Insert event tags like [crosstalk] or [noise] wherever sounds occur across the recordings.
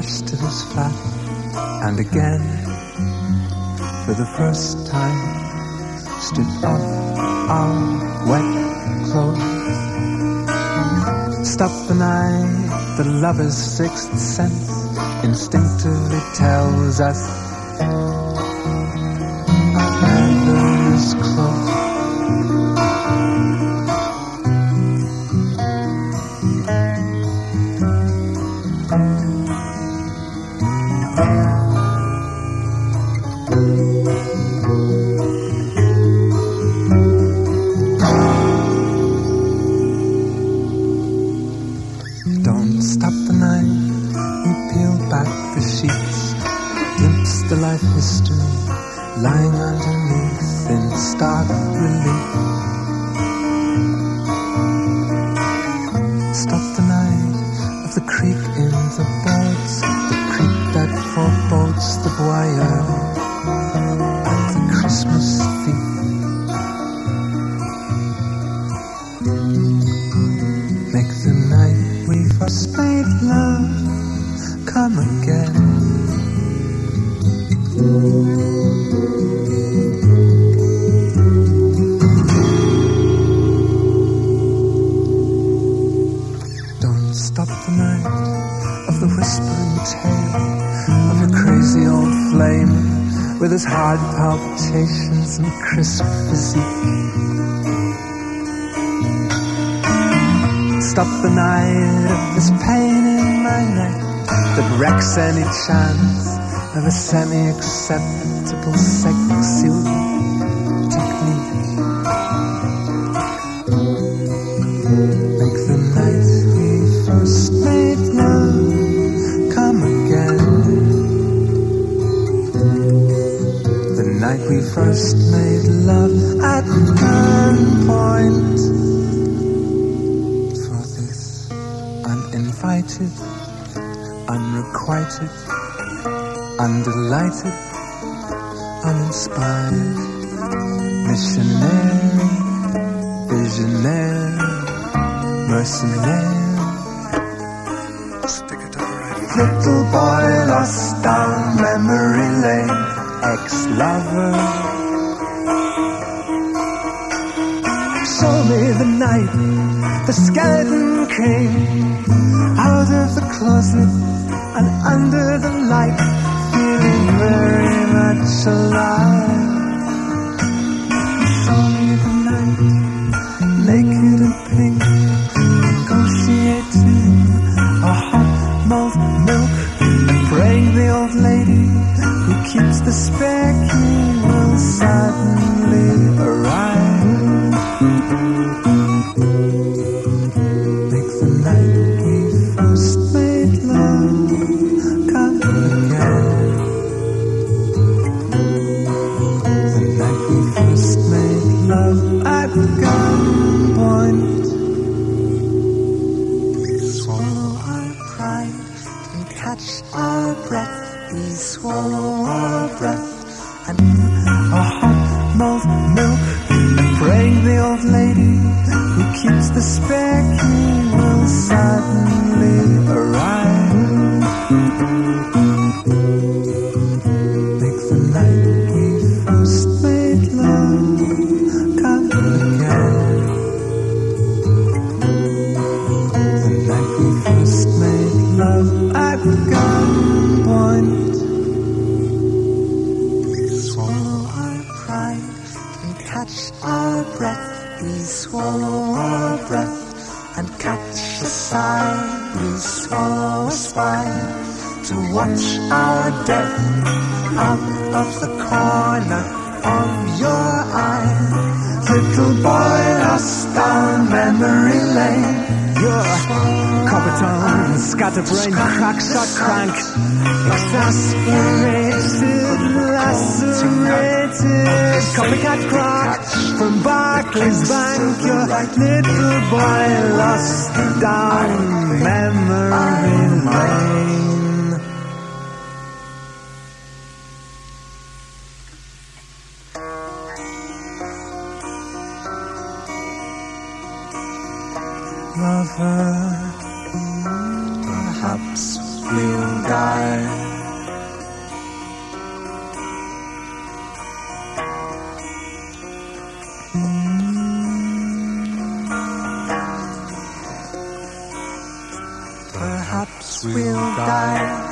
flash to this and again, for the first time, stood up our wet clothes. Stop the night, the lover's sixth sense instinctively tells us. Our clothes. lying underneath in stark relief. stop the night of this pain in my neck that wrecks any chance of a semi-acceptable sex. uninspired, missionary, visionary, mercenary. Stick it right. Little boy lost down memory lane, ex-lover. Show me the night the skeleton came out of the closet and under the light alive. Aspirated, lacerated Copycat crotch from Barclays Bank Your little boy lost down memory lane Lover, perhaps we'll die. Die.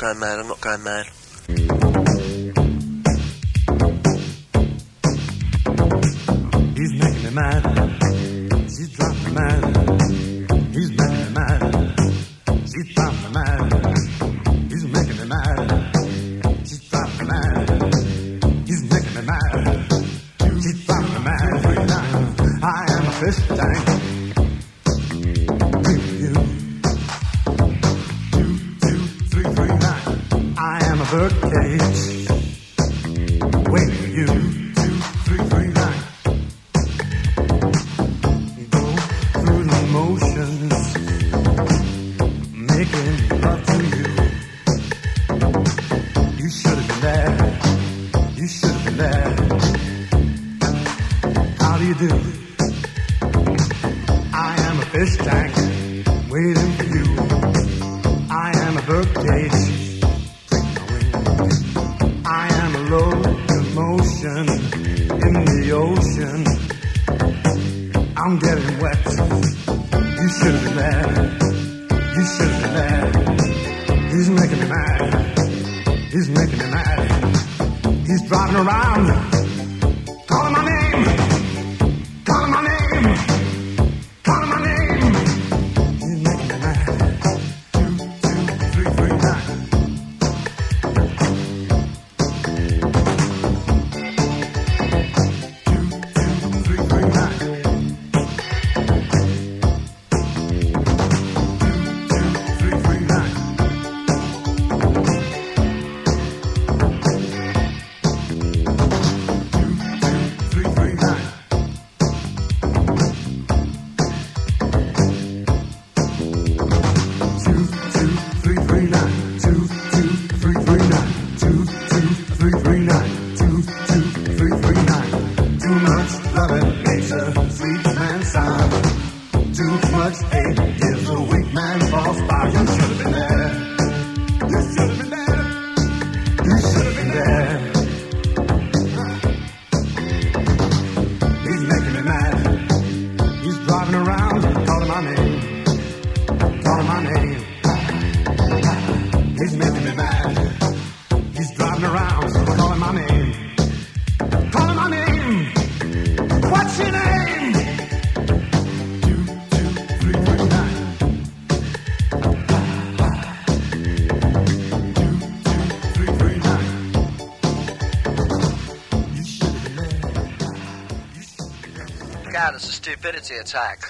going mad, I'm not going mad. I'm getting wet. You should have been there. You should have been there. He's making me mad. He's making me mad. He's driving around. Too much hate. mobility attack.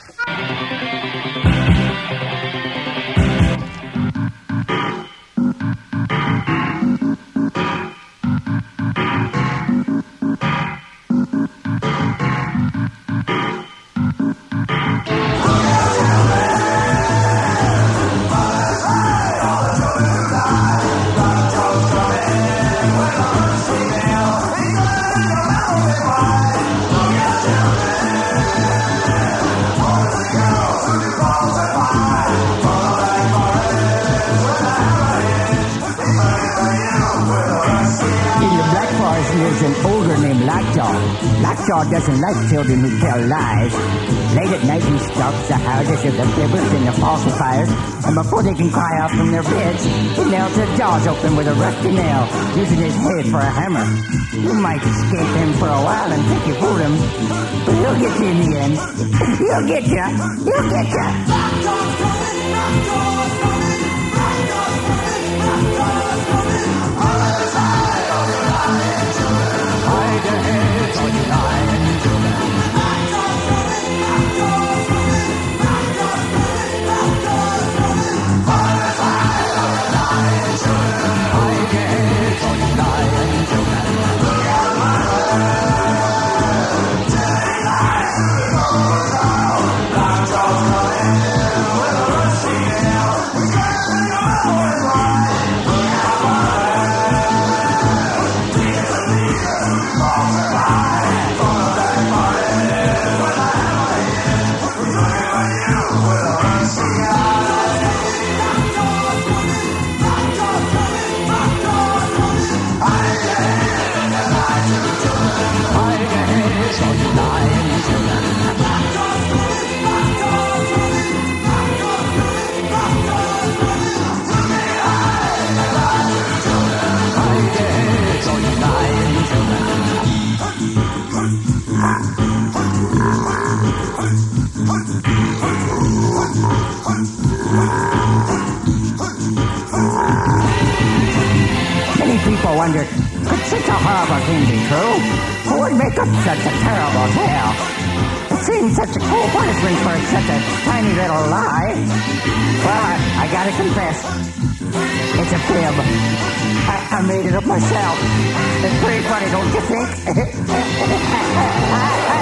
Esau doesn't like children who tell lies. Late at night, he stalks the houses of the fibbers and the falsifiers, and before they can cry out from their beds, he nails their jaws open with a rusty nail, using his head for a hammer. You might escape him for a while and think you fooled him, but he'll get you in the end. He'll get you. He'll get you. Many people wondered, could such a horrible thing be true? Who would make up such a terrible tale? It seems such a cruel punishment for such a tiny little lie. But I gotta confess, it's a fib. I, I made it up myself. It's pretty funny, don't you think? [laughs]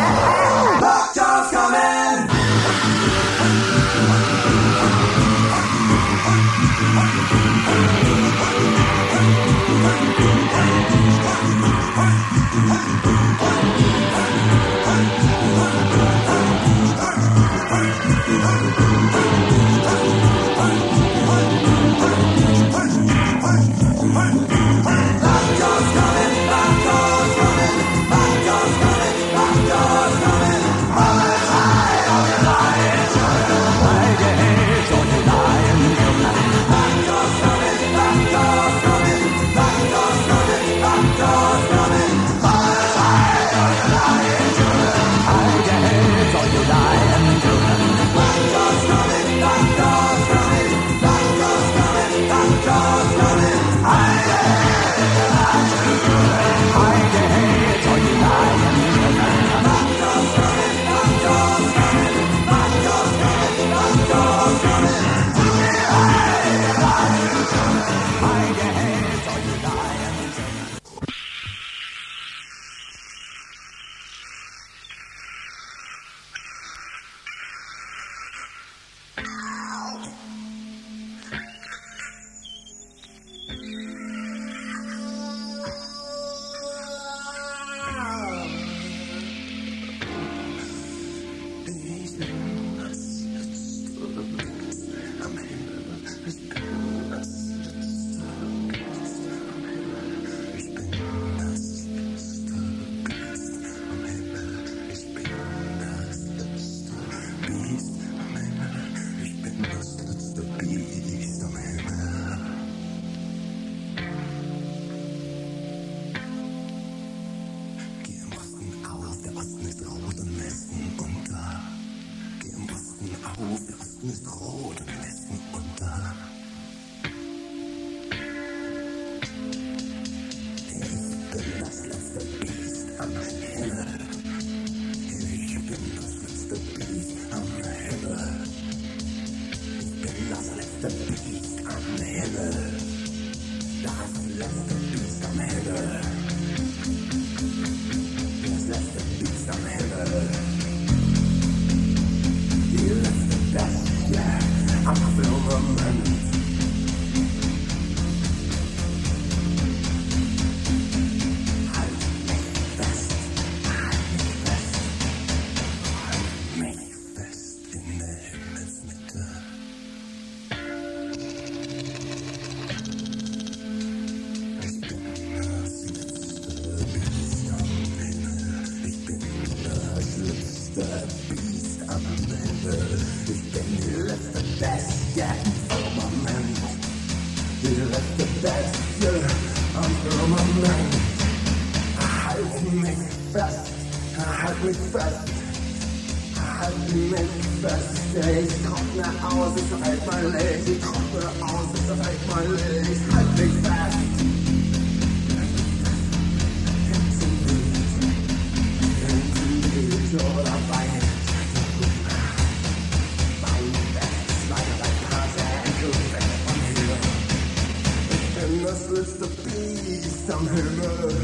som himmel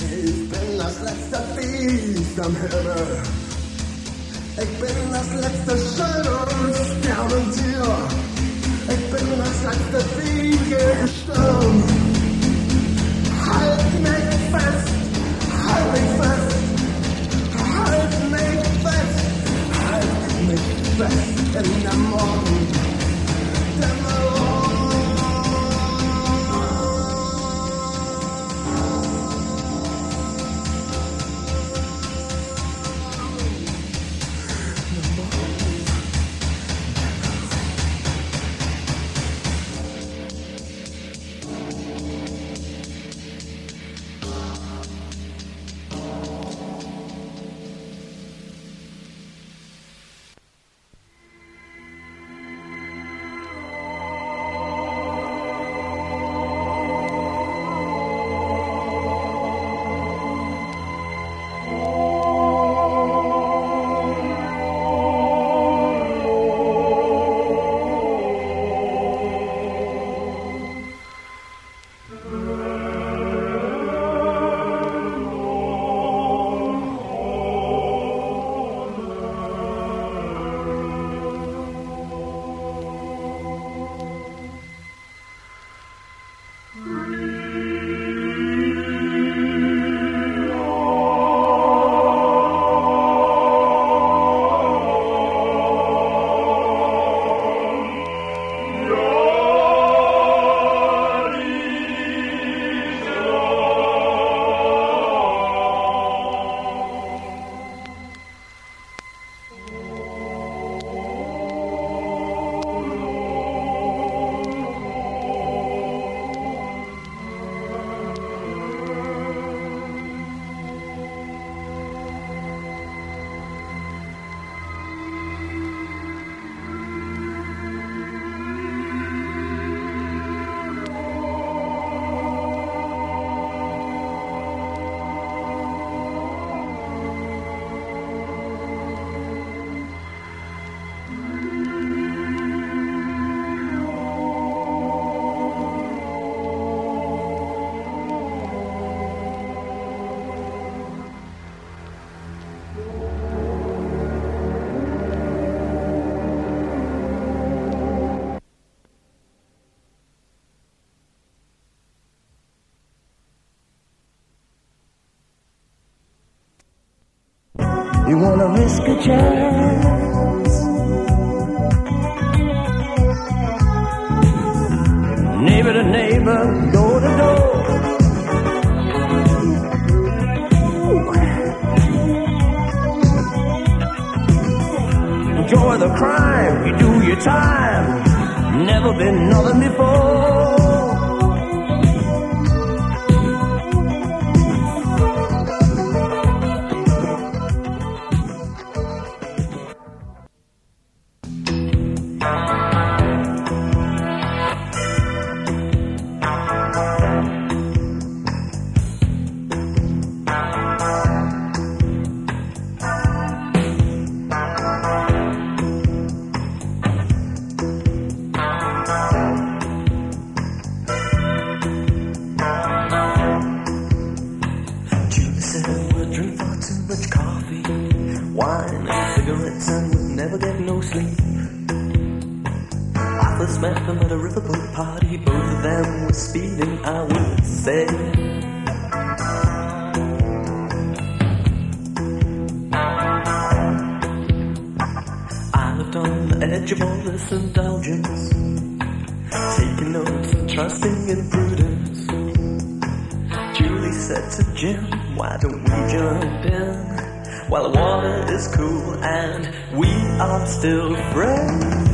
Ich bin das letzte Biest am Himmel Ich bin das letzte Scheidungssternentier Ich bin das letzte fliegende Halt mich fest, halt mich fest Halt mich fest, halt mich fest in der Morgen wanna risk a chance? Neighbor to neighbor, door to door. Enjoy the crime, you do your time. Never been nothing before. First met them at a riverboat party, both of them were speeding, I would say. I lived on the edge of all this indulgence, taking notes and trusting in prudence. Julie said to Jim, why don't we jump in while the water is cool and we are still friends?